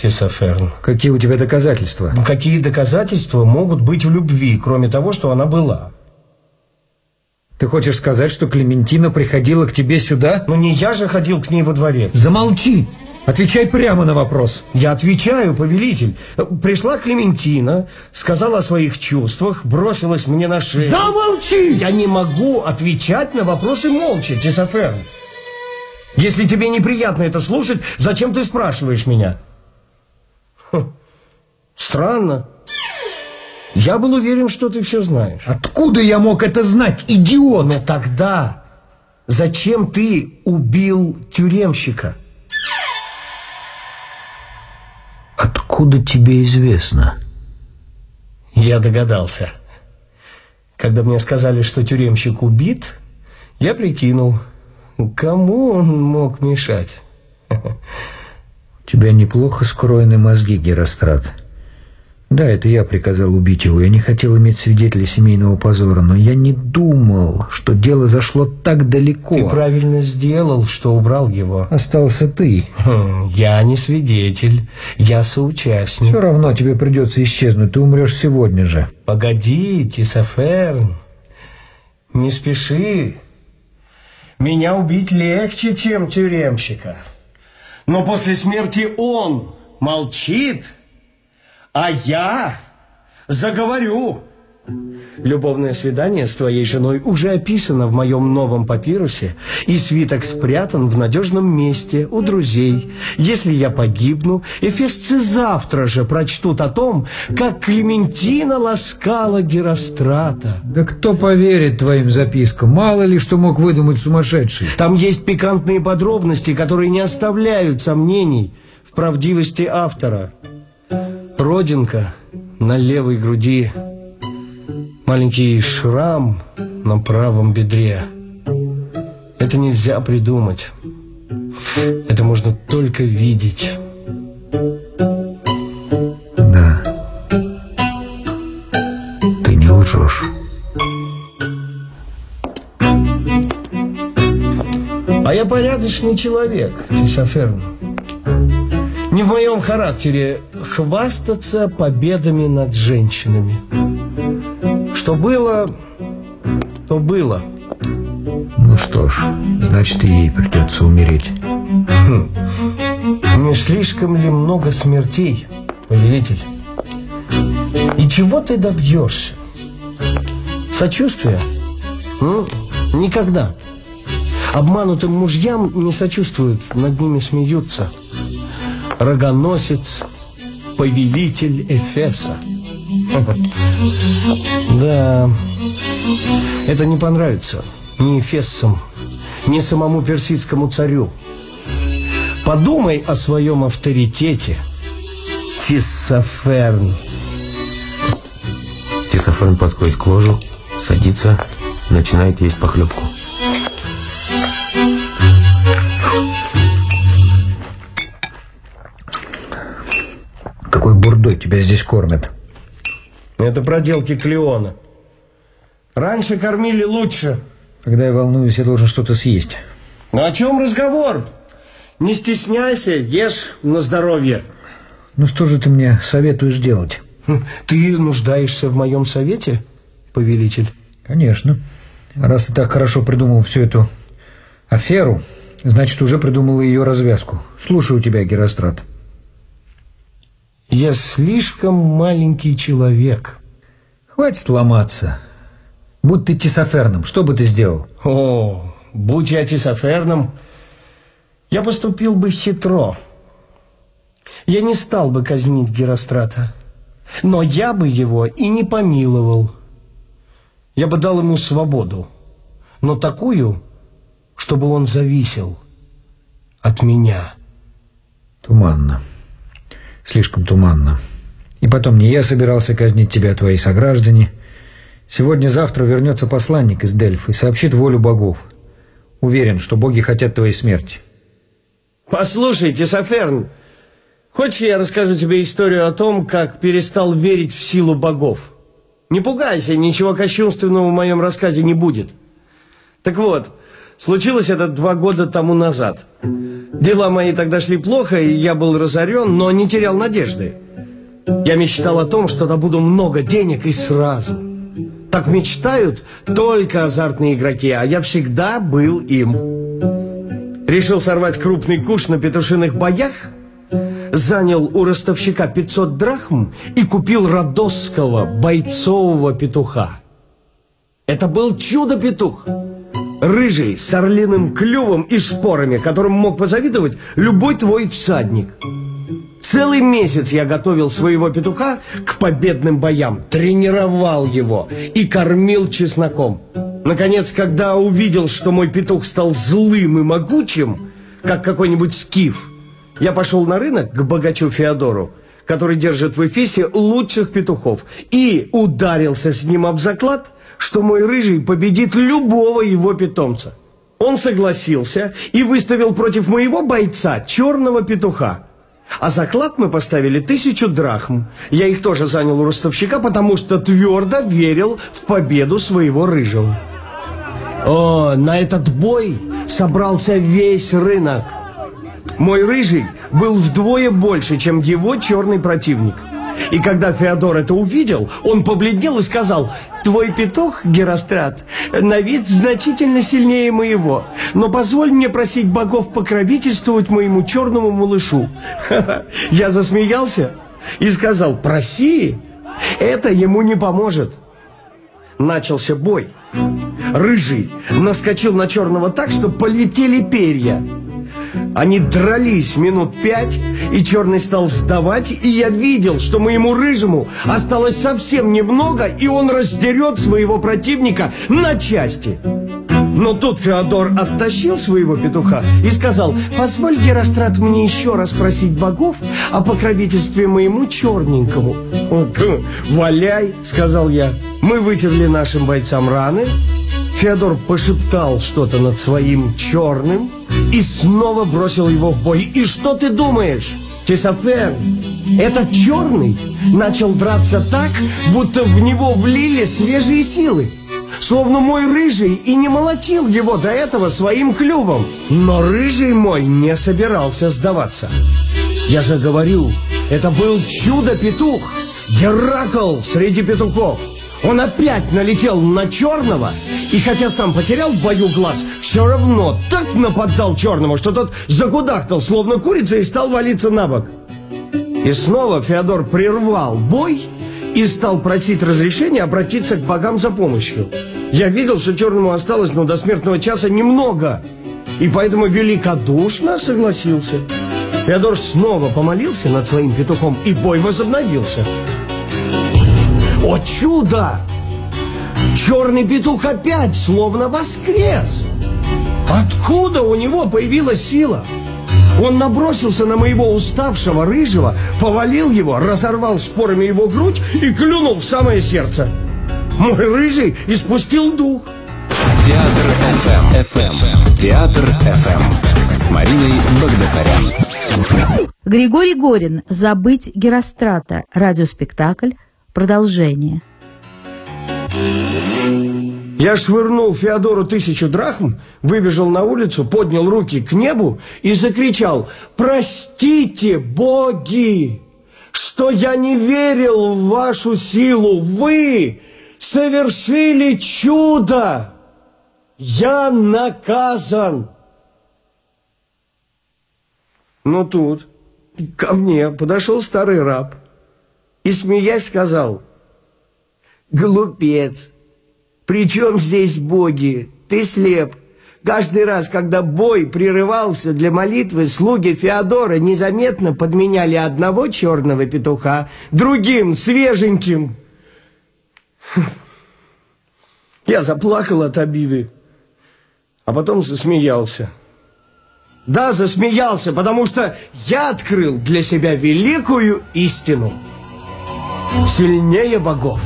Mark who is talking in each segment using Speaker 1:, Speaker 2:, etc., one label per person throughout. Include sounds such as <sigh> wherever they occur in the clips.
Speaker 1: Тесоферн.
Speaker 2: Какие у тебя доказательства?
Speaker 1: Какие доказательства могут быть в любви, кроме того, что она была?
Speaker 2: Ты хочешь сказать, что Клементина приходила к тебе сюда?
Speaker 1: Но не я же ходил к ней во дворец.
Speaker 2: Замолчи! Отвечай прямо на вопрос.
Speaker 1: Я отвечаю, повелитель. Пришла Клементина, сказала о своих чувствах, бросилась мне на шею.
Speaker 2: Замолчи!
Speaker 1: Я не могу отвечать на вопросы молча, Тесоферн. Если тебе неприятно это слушать, зачем ты спрашиваешь меня? Хм. Странно. Я был уверен, что ты все знаешь.
Speaker 2: Откуда я мог это знать, идиот?
Speaker 1: Но тогда зачем ты убил тюремщика?
Speaker 2: Откуда тебе известно?
Speaker 1: Я догадался. Когда мне сказали, что тюремщик убит, я прикинул, кому он мог мешать. <laughs>
Speaker 2: Тебя неплохо скроены мозги, Герострат. Да, это я приказал убить его. Я не хотел иметь свидетелей семейного позора, но я не думал, что дело зашло так далеко.
Speaker 1: Ты правильно сделал, что убрал его.
Speaker 2: Остался ты.
Speaker 1: Хм, я не свидетель, я соучастник.
Speaker 2: Все равно тебе придется исчезнуть, ты умрешь сегодня же.
Speaker 1: Погоди, Тисоферн, не спеши. Меня убить легче, чем тюремщика. Но после смерти он молчит а я заговорю. Любовное свидание с твоей женой уже описано в моем новом папирусе, и свиток спрятан в надежном месте у друзей. Если я погибну, эфесцы завтра же прочтут о том, как Клементина ласкала Герострата.
Speaker 2: Да кто поверит твоим запискам? Мало ли, что мог выдумать сумасшедший.
Speaker 1: Там есть пикантные подробности, которые не оставляют сомнений в правдивости автора родинка на левой груди, маленький шрам на правом бедре. Это нельзя придумать. Это можно только видеть.
Speaker 2: Да. Ты не лжешь.
Speaker 1: А я порядочный человек, Тисоферн. Не в моем характере хвастаться победами над женщинами. Что было, то было.
Speaker 2: Ну что ж, значит и ей придется умереть.
Speaker 1: Хм. Не слишком ли много смертей, повелитель? И чего ты добьешься? Сочувствия? Ну, никогда. Обманутым мужьям не сочувствуют, над ними смеются рогоносец, повелитель Эфеса. Да, это не понравится ни Эфессам, ни самому персидскому царю. Подумай о своем авторитете, Тиссаферн.
Speaker 3: Тиссаферн подходит к ложу, садится, начинает есть похлебку.
Speaker 2: бурдой тебя здесь кормят?
Speaker 1: Это проделки Клеона. Раньше кормили лучше.
Speaker 2: Когда я волнуюсь, я должен что-то съесть.
Speaker 1: Ну о чем разговор? Не стесняйся, ешь на здоровье.
Speaker 2: Ну что же ты мне советуешь делать?
Speaker 1: Хм, ты нуждаешься в моем совете, повелитель?
Speaker 2: Конечно. Раз ты так хорошо придумал всю эту аферу, значит, уже придумал ее развязку. Слушаю тебя, Герострат.
Speaker 1: Я слишком маленький человек.
Speaker 2: Хватит ломаться. Будь ты Тисоферном, что бы ты сделал?
Speaker 1: О, будь я Тисоферном, я поступил бы хитро. Я не стал бы казнить Герострата, но я бы его и не помиловал. Я бы дал ему свободу, но такую, чтобы он зависел от меня.
Speaker 2: Туманно. Слишком туманно. И потом не я собирался казнить тебя, твои сограждане. Сегодня-завтра вернется посланник из Дельф и сообщит волю богов. Уверен, что боги хотят твоей смерти.
Speaker 1: Послушайте, Соферн, хочешь я расскажу тебе историю о том, как перестал верить в силу богов? Не пугайся, ничего кощунственного в моем рассказе не будет. Так вот, случилось это два года тому назад. Дела мои тогда шли плохо, и я был разорен, но не терял надежды. Я мечтал о том, что добуду много денег и сразу. Так мечтают только азартные игроки, а я всегда был им. Решил сорвать крупный куш на петушиных боях, занял у ростовщика 500 драхм и купил родосского бойцового петуха. Это был чудо-петух. Рыжий, с орлиным клювом и шпорами, которым мог позавидовать любой твой всадник. Целый месяц я готовил своего петуха к победным боям, тренировал его и кормил чесноком. Наконец, когда увидел, что мой петух стал злым и могучим, как какой-нибудь скиф, я пошел на рынок к богачу Феодору, который держит в Эфесе лучших петухов, и ударился с ним об заклад, что мой рыжий победит любого его питомца. Он согласился и выставил против моего бойца черного петуха. А заклад мы поставили тысячу драхм. Я их тоже занял у ростовщика, потому что твердо верил в победу своего рыжего. О, на этот бой собрался весь рынок. Мой рыжий был вдвое больше, чем его черный противник. И когда Феодор это увидел, он побледнел и сказал, «Твой петух, Герострат, на вид значительно сильнее моего, но позволь мне просить богов покровительствовать моему черному малышу». <laughs> Я засмеялся и сказал, «Проси, это ему не поможет». Начался бой. Рыжий наскочил на черного так, что полетели перья. Они дрались минут пять, и черный стал сдавать, и я видел, что моему рыжему осталось совсем немного, и он раздерет своего противника на части. Но тут Феодор оттащил своего петуха и сказал, «Позволь, Герострат, мне еще раз просить богов о покровительстве моему черненькому». «Валяй», — сказал я. Мы вытерли нашим бойцам раны, Феодор пошептал что-то над своим черным и снова бросил его в бой. И что ты думаешь, Тесофер? Этот черный начал драться так, будто в него влили свежие силы. Словно мой рыжий и не молотил его до этого своим клювом. Но рыжий мой не собирался сдаваться. Я же говорю, это был чудо-петух, Геракл среди петухов. Он опять налетел на черного, и хотя сам потерял в бою глаз, все равно так нападал черному, что тот загудахтал, словно курица, и стал валиться на бок. И снова Феодор прервал бой и стал просить разрешения обратиться к богам за помощью. Я видел, что черному осталось, но до смертного часа немного, и поэтому великодушно согласился. Феодор снова помолился над своим петухом, и бой возобновился. О чудо! Черный петух опять словно воскрес. Откуда у него появилась сила? Он набросился на моего уставшего рыжего, повалил его, разорвал шпорами его грудь и клюнул в самое сердце. Мой рыжий испустил дух.
Speaker 4: Театр FM. FM. Театр FM. С Мариной Багдасарян.
Speaker 5: Григорий Горин «Забыть Герострата». Радиоспектакль Продолжение.
Speaker 1: Я швырнул Феодору тысячу драхм, выбежал на улицу, поднял руки к небу и закричал «Простите, боги, что я не верил в вашу силу! Вы совершили чудо! Я наказан!» Но тут ко мне подошел старый раб – и, смеясь, сказал, «Глупец! При чем здесь боги? Ты слеп!» Каждый раз, когда бой прерывался для молитвы, слуги Феодора незаметно подменяли одного черного петуха другим, свеженьким. <laughs> Я заплакал от обиды, а потом засмеялся. Да, засмеялся, потому что я открыл для себя великую истину – Сильнее богов.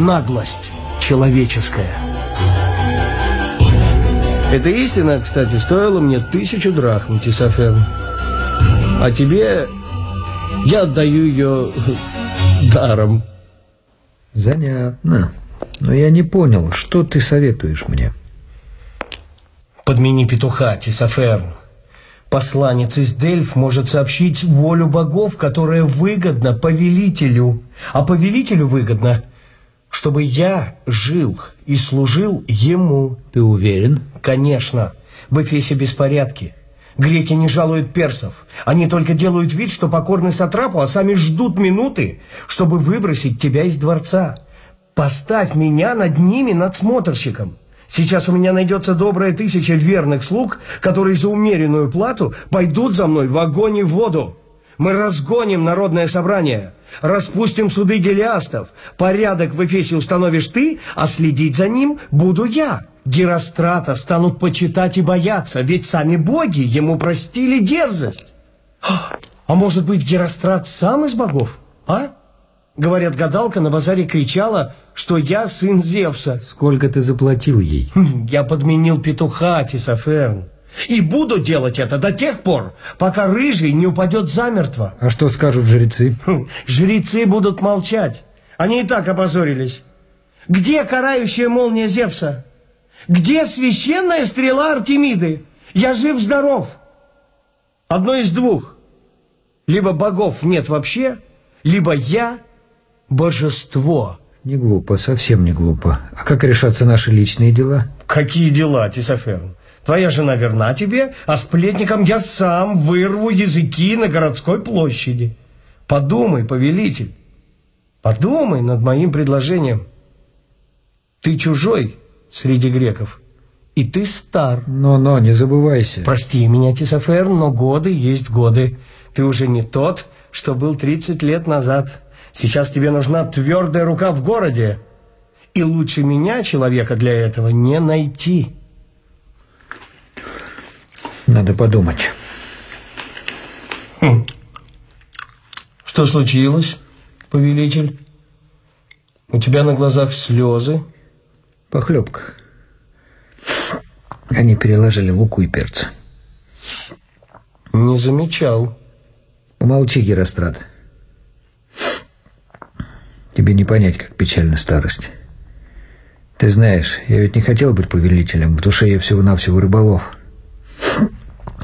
Speaker 1: Наглость человеческая. Эта истина, кстати, стоила мне тысячу драхм, Тисофен. А тебе я отдаю ее даром.
Speaker 2: Занятно. Но я не понял, что ты советуешь мне?
Speaker 1: Подмени петуха, Тисоферн. Посланец из Дельф может сообщить волю богов, которая выгодна повелителю. А повелителю выгодно, чтобы я жил и служил ему.
Speaker 2: Ты уверен?
Speaker 1: Конечно, в Эфесе беспорядки. Греки не жалуют персов. Они только делают вид, что покорны сатрапу, а сами ждут минуты, чтобы выбросить тебя из дворца. Поставь меня над ними надсмотрщиком. Сейчас у меня найдется добрая тысяча верных слуг, которые за умеренную плату пойдут за мной в огонь и в воду. Мы разгоним народное собрание, распустим суды гелиастов. Порядок в Эфесе установишь ты, а следить за ним буду я. Герострата станут почитать и бояться, ведь сами боги ему простили дерзость. А может быть, Герострат сам из богов, а? Говорят, гадалка на базаре кричала, что я сын Зевса.
Speaker 2: Сколько ты заплатил ей?
Speaker 1: Я подменил петуха, Тисоферн. И буду делать это до тех пор, пока рыжий не упадет замертво.
Speaker 2: А что скажут жрецы?
Speaker 1: Жрецы будут молчать. Они и так опозорились. Где карающая молния Зевса? Где священная стрела Артемиды? Я жив-здоров. Одно из двух. Либо богов нет вообще, либо я божество.
Speaker 2: Не глупо, совсем не глупо. А как решатся наши личные дела?
Speaker 1: Какие дела, Тисоферн? Твоя жена верна тебе, а сплетникам я сам вырву языки на городской площади. Подумай, повелитель, подумай над моим предложением. Ты чужой среди греков, и ты стар.
Speaker 2: Но-но, не забывайся.
Speaker 1: Прости меня, Тисоферн, но годы есть годы. Ты уже не тот, что был 30 лет назад. Сейчас тебе нужна твердая рука в городе. И лучше меня, человека, для этого не найти.
Speaker 2: Надо подумать.
Speaker 1: Что случилось, повелитель? У тебя на глазах слезы.
Speaker 2: Похлебка. Они переложили луку и перца.
Speaker 1: Не замечал.
Speaker 2: Помолчи, Герострат. Тебе не понять, как печальна старость. Ты знаешь, я ведь не хотел быть повелителем. В душе я всего-навсего рыболов.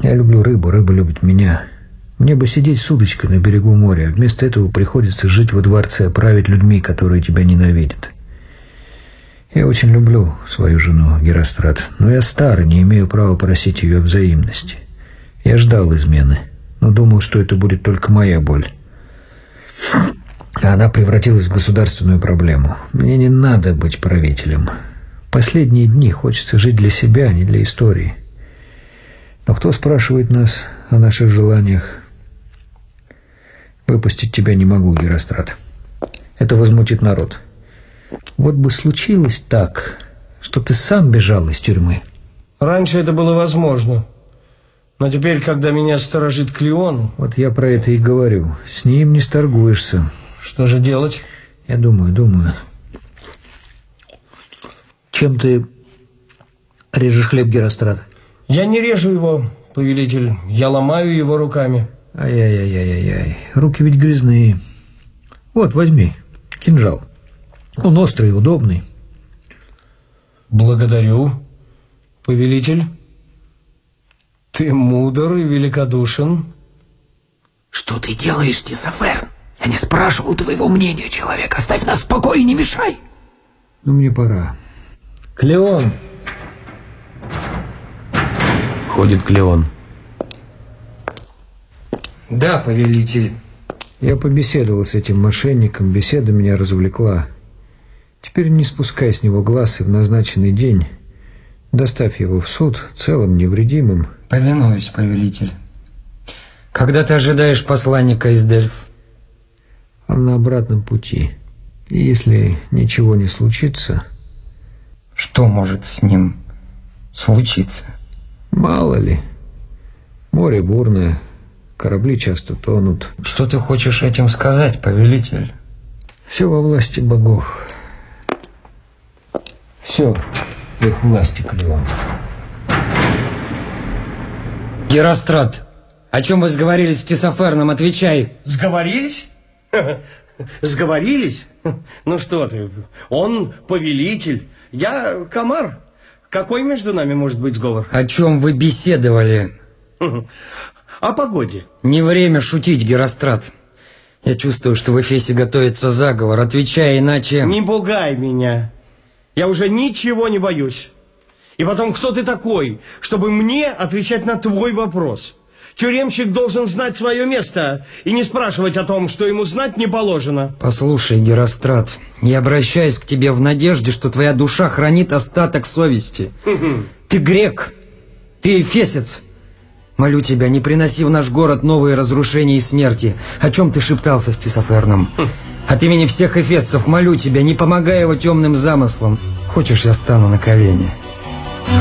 Speaker 2: Я люблю рыбу, рыба любит меня. Мне бы сидеть с удочкой на берегу моря, вместо этого приходится жить во дворце, править людьми, которые тебя ненавидят. Я очень люблю свою жену, Герострат, но я стар и не имею права просить ее взаимности. Я ждал измены, но думал, что это будет только моя боль. А она превратилась в государственную проблему. Мне не надо быть правителем. Последние дни хочется жить для себя, а не для истории. Но кто спрашивает нас о наших желаниях? Выпустить тебя не могу, Герострат. Это возмутит народ. Вот бы случилось так, что ты сам бежал из тюрьмы.
Speaker 1: Раньше это было возможно. Но теперь, когда меня сторожит Клеон,
Speaker 2: Вот я про это и говорю. С ним не сторгуешься.
Speaker 1: что же делать?
Speaker 2: Я думаю, думаю. Чем ты режешь хлеб, Герострат?
Speaker 1: Я не режу его, повелитель. Я ломаю его руками.
Speaker 2: Ай-яй-яй-яй-яй. Руки ведь грязные. Вот, возьми. Кинжал. Он острый и удобный.
Speaker 1: Благодарю, повелитель. Ты мудр и великодушен.
Speaker 6: Что ты делаешь, Тисоферн? Я не спрашивал твоего мнения, человек. Оставь нас в покое и не мешай.
Speaker 2: Ну, мне пора.
Speaker 1: Клеон,
Speaker 3: Входит Клеон.
Speaker 7: Да, повелитель.
Speaker 2: Я побеседовал с этим мошенником, беседа меня развлекла. Теперь не спускай с него глаз и в назначенный день доставь его в суд целым, невредимым.
Speaker 7: Повинуюсь, повелитель. Когда ты ожидаешь посланника из Дельф?
Speaker 2: Он на обратном пути. И если ничего не случится,
Speaker 7: Что может с ним случиться?
Speaker 2: Мало ли. Море бурное, корабли часто тонут.
Speaker 7: Что ты хочешь этим сказать, повелитель?
Speaker 2: Все во власти богов. Все в их власти, Клеон.
Speaker 7: Герострат, о чем вы сговорились с Тисоферном? Отвечай.
Speaker 1: сговорились? <laughs> Сговорились? Ну что ты, он повелитель, я комар. Какой между нами может быть сговор?
Speaker 7: О чем вы беседовали? <laughs>
Speaker 1: О погоде.
Speaker 7: Не время шутить, Герострат. Я чувствую, что в Эфесе готовится заговор. Отвечай, иначе...
Speaker 1: Не пугай меня. Я уже ничего не боюсь. И потом, кто ты такой, чтобы мне отвечать на твой вопрос? Тюремщик должен знать свое место и не спрашивать о том, что ему знать не положено.
Speaker 7: Послушай, Герострат, я обращаюсь к тебе в надежде, что твоя душа хранит остаток совести. Ты грек, ты эфесец. Молю тебя, не приноси в наш город новые разрушения и смерти. О чем ты шептался с Тисоферном? От имени всех эфесцев молю тебя, не помогай его темным замыслам. Хочешь, я стану на колени?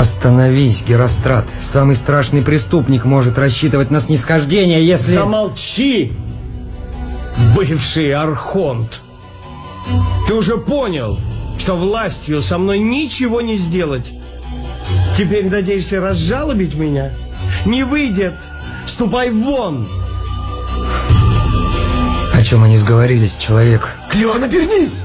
Speaker 7: Остановись, Герострат. Самый страшный преступник может рассчитывать на снисхождение, если...
Speaker 1: Замолчи, бывший архонт. Ты уже понял, что властью со мной ничего не сделать. Теперь надеешься разжалобить меня? Не выйдет. Ступай вон.
Speaker 7: О чем они сговорились, человек?
Speaker 6: Клеон, обернись!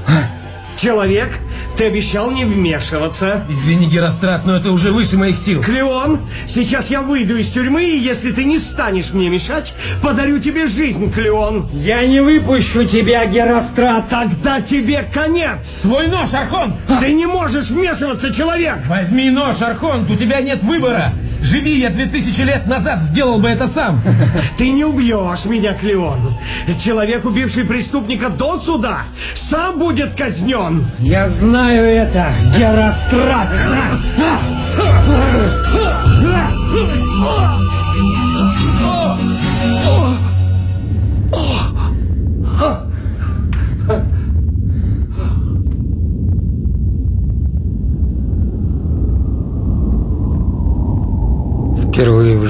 Speaker 1: Человек, ты обещал не вмешиваться.
Speaker 8: Извини, Герострат, но это уже выше моих сил.
Speaker 1: Клеон, сейчас я выйду из тюрьмы, и если ты не станешь мне мешать, подарю тебе жизнь, Клеон.
Speaker 7: Я не выпущу тебя, Герострат!
Speaker 1: Тогда тебе конец.
Speaker 8: Свой нож, Архон!
Speaker 1: Ты не можешь вмешиваться, человек.
Speaker 8: Возьми нож, Архон, у тебя нет выбора. Живи я две тысячи лет назад, сделал бы это сам. <laughs>
Speaker 1: Ты не убьешь меня, Клеон. Человек, убивший преступника до суда, сам будет казнен.
Speaker 7: Я знаю это, Герострат! <laughs>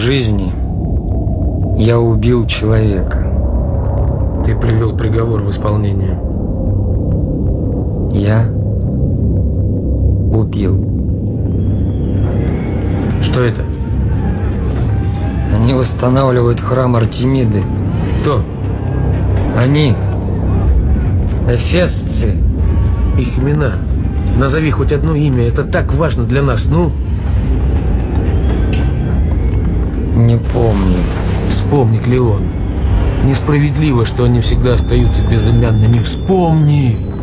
Speaker 7: жизни я убил человека.
Speaker 3: Ты привел приговор в исполнение.
Speaker 7: Я убил.
Speaker 3: Что это?
Speaker 7: Они восстанавливают храм Артемиды.
Speaker 3: Кто?
Speaker 7: Они эфесцы.
Speaker 3: Их имена. Назови хоть одно имя, это так важно для нас, ну?
Speaker 7: Не помню.
Speaker 3: Вспомни, Клеон. Несправедливо, что они всегда остаются безымянными. Вспомни!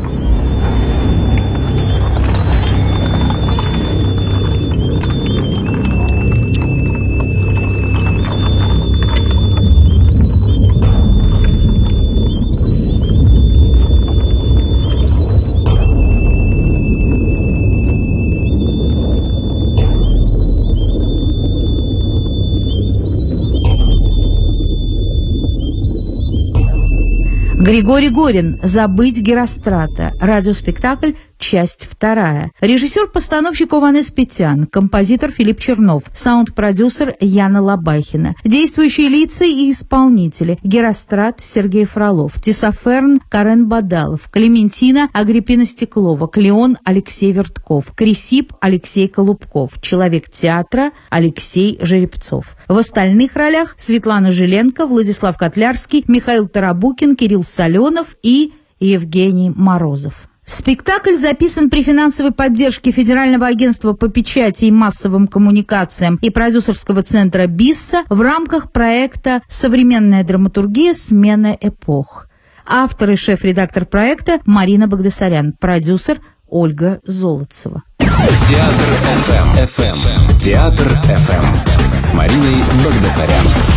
Speaker 5: Григорий Горин «Забыть Герострата». Радиоспектакль Часть вторая. Режиссер-постановщик Ованес Петян, композитор Филипп Чернов, саунд-продюсер Яна Лобахина. Действующие лица и исполнители. Герострат Сергей Фролов, Тесоферн Карен Бадалов, Клементина Агриппина Стеклова, Клеон Алексей Вертков, Крисип Алексей Колубков, Человек театра Алексей Жеребцов. В остальных ролях Светлана Жиленко, Владислав Котлярский, Михаил Тарабукин, Кирилл Соленов и Евгений Морозов. Спектакль записан при финансовой поддержке Федерального агентства по печати и массовым коммуникациям и продюсерского центра БИССа в рамках проекта «Современная драматургия. Смена эпох». Автор и шеф-редактор проекта Марина Багдасарян, продюсер Ольга Золотцева.
Speaker 4: Театр FM. FM. Театр FM. С Мариной Багдасарян.